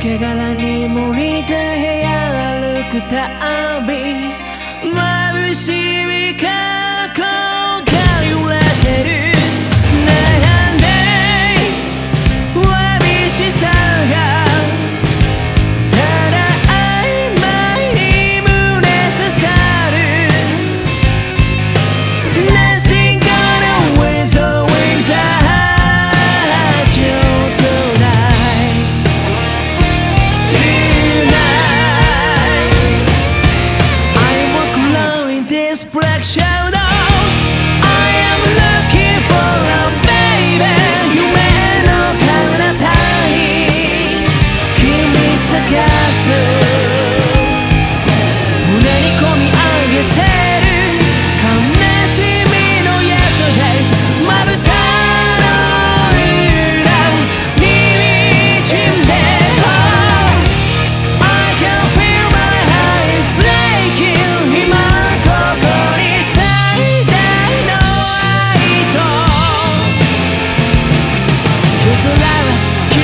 け殻に盛りた部屋歩くたび眩しい光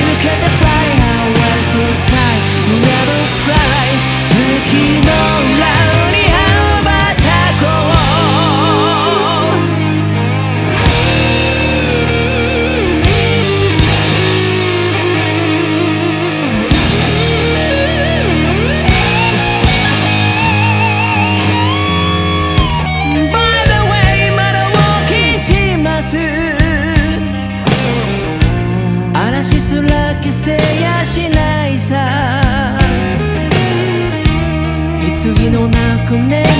look at the the sky? Never fly, 月のラウ Come connect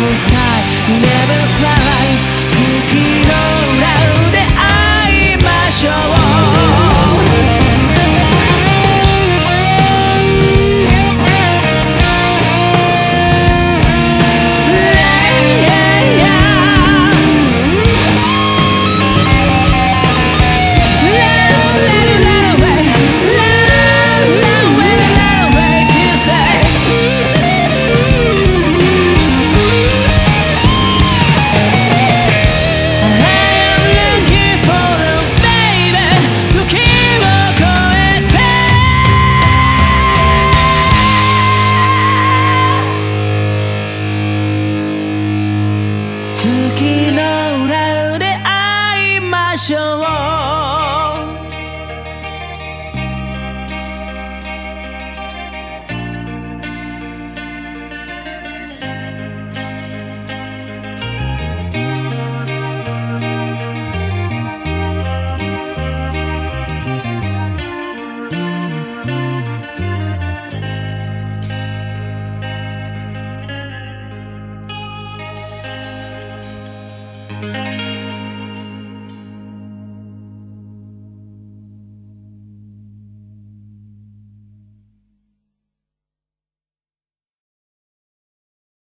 the sky. Never cry. 千万